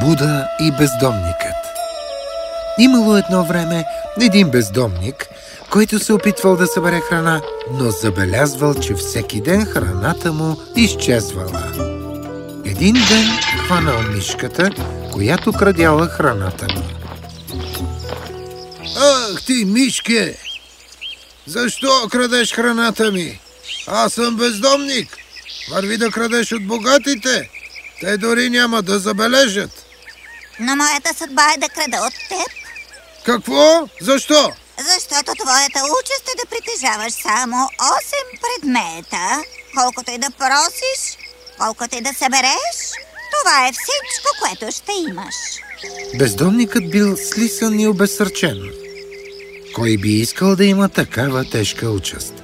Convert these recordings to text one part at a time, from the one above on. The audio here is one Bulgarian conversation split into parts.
Буда и бездомникът Имало едно време един бездомник, който се опитвал да събере храна, но забелязвал, че всеки ден храната му изчезвала. Един ден хванал мишката, която крадяла храната му. Ах ти, мишке! Защо крадеш храната ми? Аз съм бездомник. Върви да крадеш от богатите. Те дори няма да забележат. Но моята съдба е да крада от теб, Какво? Защо? защото твоята участ е да притежаваш само 8 предмета. Колкото и да просиш, колкото и да събереш, това е всичко, което ще имаш. Бездомникът бил слисан и обезсърчен. Кой би искал да има такава тежка участ?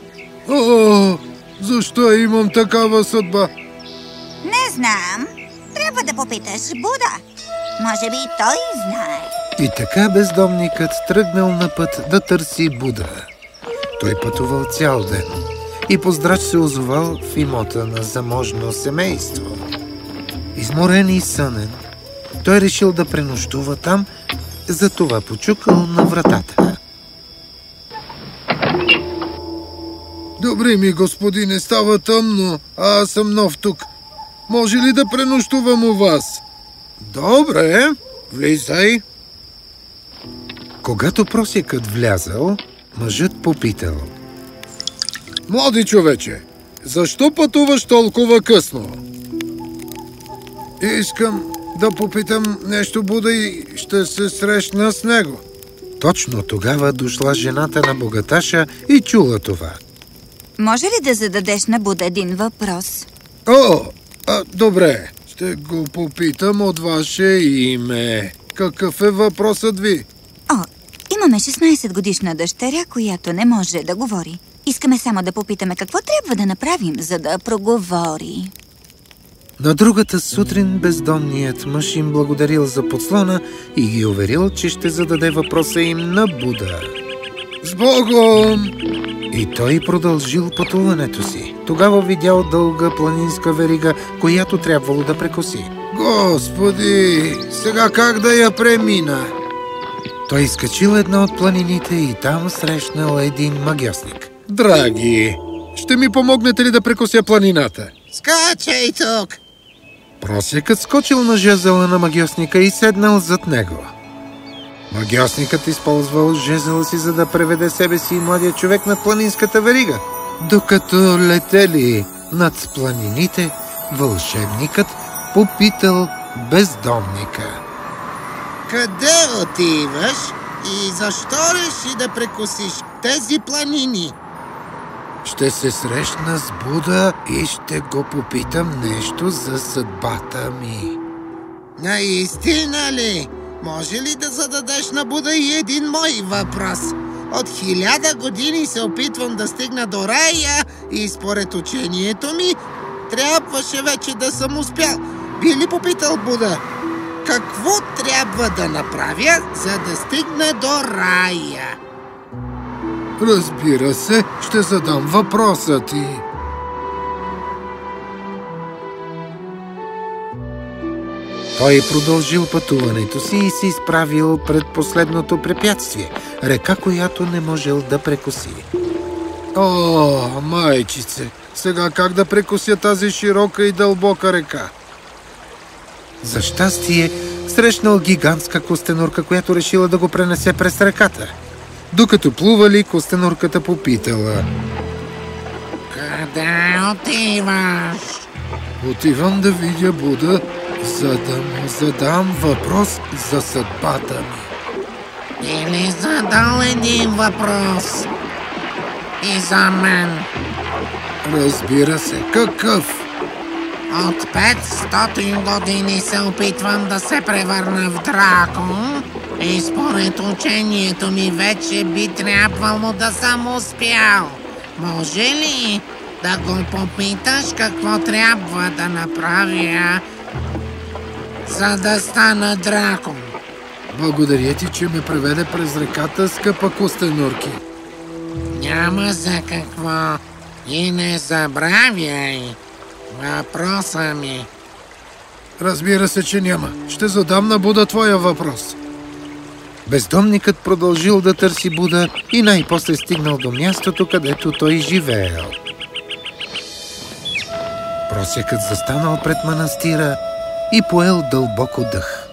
О, защо имам такава съдба? Не знам. Трябва да попиташ Буда. Може би той знае. И така бездомникът тръгнал на път да търси Буда. Той пътувал цял ден и поздрач се озовал в имота на заможно семейство. Изморен и сънен, той решил да пренощува там, затова почукал на вратата. Добре ми, господине, става тъмно, а аз съм нов тук. Може ли да пренощувам у вас? Добре, влизай. Когато просекът влязал, мъжът попитал. Млади човече, защо пътуваш толкова късно? Искам да попитам нещо Буда и ще се срещна с него. Точно тогава дошла жената на богаташа и чула това. Може ли да зададеш на Буда един въпрос? О, а, добре, ще го попитам от ваше име. Какъв е въпросът ви? О, имаме 16 годишна дъщеря, която не може да говори. Искаме само да попитаме какво трябва да направим, за да проговори. На другата сутрин бездомният мъж им благодарил за подслона и ги уверил, че ще зададе въпроса им на Буда. С Богом! И той продължил пътуването си. Тогава видял дълга планинска верига, която трябвало да прекоси. Господи, сега как да я премина? Той изкачил една от планините и там срещнал един магиосник. Драги, ще ми помогнете ли да прекося планината? Скачай тук! Просекът скочил на жезела на магиосника и седнал зад него. Магиосникът използвал жезела си, за да преведе себе си и младия човек над планинската верига. Докато летели над планините, вълшебникът попитал бездомника. Къде отиваш и защо реши да прекусиш тези планини? Ще се срещна с Буда и ще го попитам нещо за съдбата ми. Наистина ли? Може ли да зададеш на Буда и един мой въпрос? От хиляда години се опитвам да стигна до рая и според учението ми трябваше вече да съм успял. Би ли попитал Буда? Какво трябва да направя, за да стигна до рая? Разбира се, ще задам въпроса ти. Той продължил пътуването си и се изправил пред последното препятствие – река, която не можел да прекоси. О, майчице, сега как да прекося тази широка и дълбока река? За щастие, срещнал гигантска костенурка, която решила да го пренесе през реката. Докато плували, костенурката попитала. Къде отиваш? Отивам да видя Буда, за да му задам въпрос за съдбата ми. Или задал един въпрос? И за мен. Разбира се, какъв? От 500 години се опитвам да се превърна в дракон и според учението ми вече би трябвало да съм успял. Може ли да го попиташ какво трябва да направя, за да стана дракон? Благодаря ти, че ме преведе през реката, скъпа костенурки. Няма за какво. И не забравяй въпроса ми. Разбира се, че няма. Ще задам на Буда твоя въпрос. Бездомникът продължил да търси Буда и най-после стигнал до мястото, където той живеел. Просекът застанал пред манастира и поел дълбоко дъх.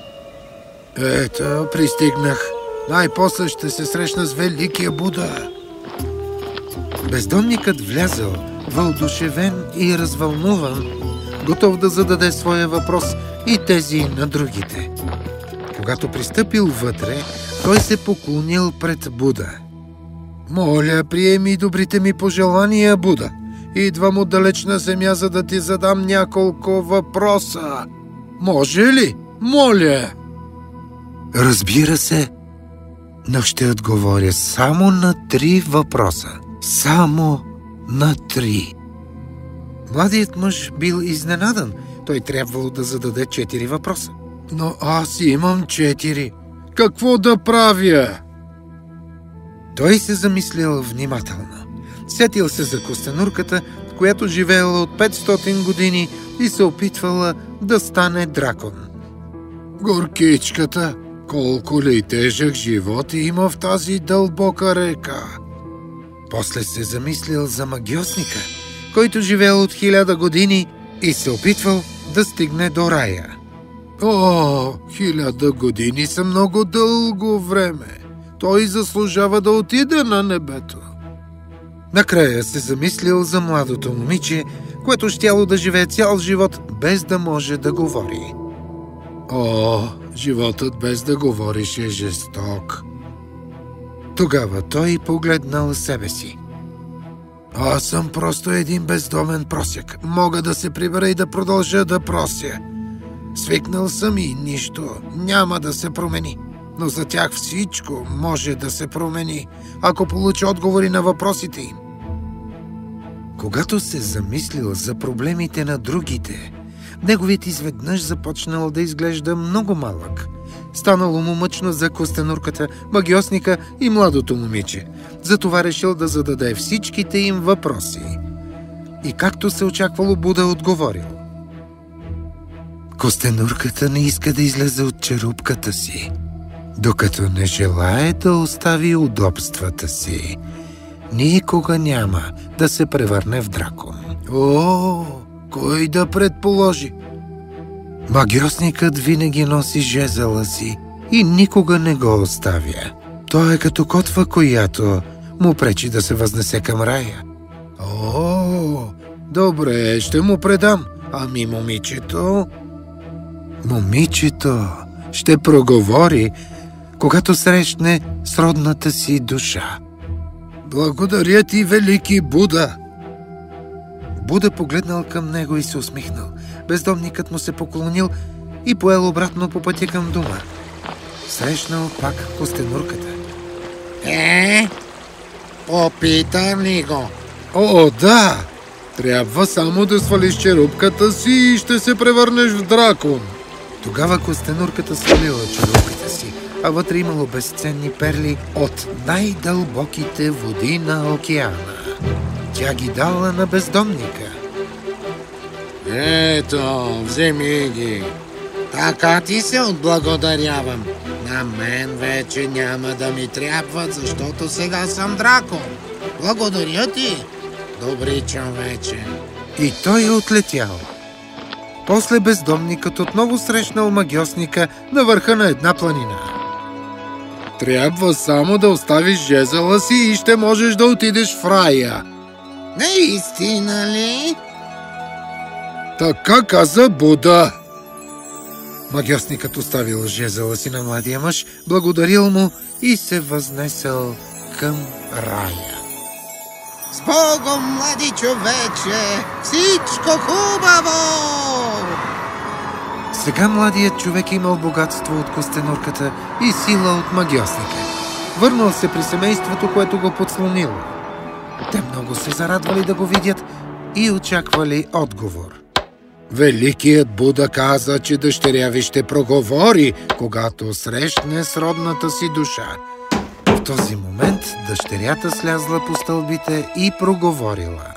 Ето, пристигнах. Най-после ще се срещна с Великия Буда. Бездомникът влязъл, вълдушевен и развълнуван, готов да зададе своя въпрос и тези на другите. Когато пристъпил вътре, той се поклонил пред Буда. Моля, приеми добрите ми пожелания, Буда. Идвам от далечна земя, за да ти задам няколко въпроса. Може ли? Моля! Разбира се, но ще отговоря само на три въпроса. Само на три. Младият мъж бил изненадан. Той трябвало да зададе четири въпроса. Но аз имам четири. Какво да правя? Той се замислил внимателно. Сетил се за костенурката, която живеела от 500 години и се опитвала да стане дракон. Горкичката, колко ли тежък живот има в тази дълбока река? После се замислил за магиосника, който живеел от хиляда години и се опитвал да стигне до рая. О, хиляда години са много дълго време. Той заслужава да отиде на небето. Накрая се замислил за младото момиче, което щяло да живее цял живот без да може да говори. О, животът без да говориш е жесток. Тогава той погледнал себе си. Аз съм просто един бездомен просяк. Мога да се прибера и да продължа да прося. Свикнал съм и нищо няма да се промени. Но за тях всичко може да се промени, ако получа отговори на въпросите им. Когато се замислил за проблемите на другите, неговият изведнъж започнал да изглежда много малък. Станало му мъчно за костенурката, магиосника и младото момиче. Затова решил да зададе всичките им въпроси. И както се очаквало, Буда отговорил. Костенурката не иска да излезе от черупката си, докато не желае да остави удобствата си. Никога няма да се превърне в дракон. О, кой да предположи? Магиосникът винаги носи жезъла си и никога не го оставя. Той е като котва, която му пречи да се възнесе към рая. О, добре, ще му предам. Ами момичето? Момичето ще проговори, когато срещне сродната си душа. Благодаря ти, велики Буда! Буда погледнал към него и се усмихнал. Бездомникът му се поклонил и поел обратно по пътя към дома. Срещнал пак костенурката. Е, попитам ли го? О, да! Трябва само да свалиш черупката си и ще се превърнеш в дракон. Тогава костенурката свалила черупката си, а вътре имало безценни перли от най-дълбоките води на океана. Тя ги дала на бездомника. Ето, вземи ги. Така ти се отблагодарявам. На мен вече няма да ми трябват, защото сега съм дракон. Благодаря ти, добри човече. И той е отлетял. После бездомникът отново срещнал магиосника на върха на една планина. Трябва само да оставиш жезъла си и ще можеш да отидеш в рая. Наистина ли? Така каза Буда. Магиосникът оставил жезъла си на младия мъж, благодарил му и се възнесъл към рая. С Богом, млади човече! Всичко хубаво! Сега младият човек имал богатство от костенурката и сила от магиосника. Върнал се при семейството, което го подслонило. Те много се зарадвали да го видят и очаквали отговор. Великият Буда каза, че дъщеря ви ще проговори, когато срещне сродната си душа. В този момент дъщерята слязла по стълбите и проговорила.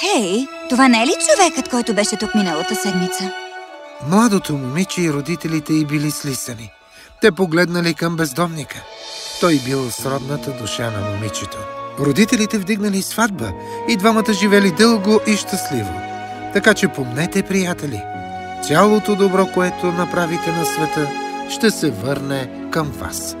Хей, това не е ли човекът, който беше тук миналата седмица? Младото момиче и родителите й били слисани. Те погледнали към бездомника. Той бил сродната душа на момичето. Родителите вдигнали сватба и двамата живели дълго и щастливо. Така че помнете, приятели, цялото добро, което направите на света, ще се върне към вас.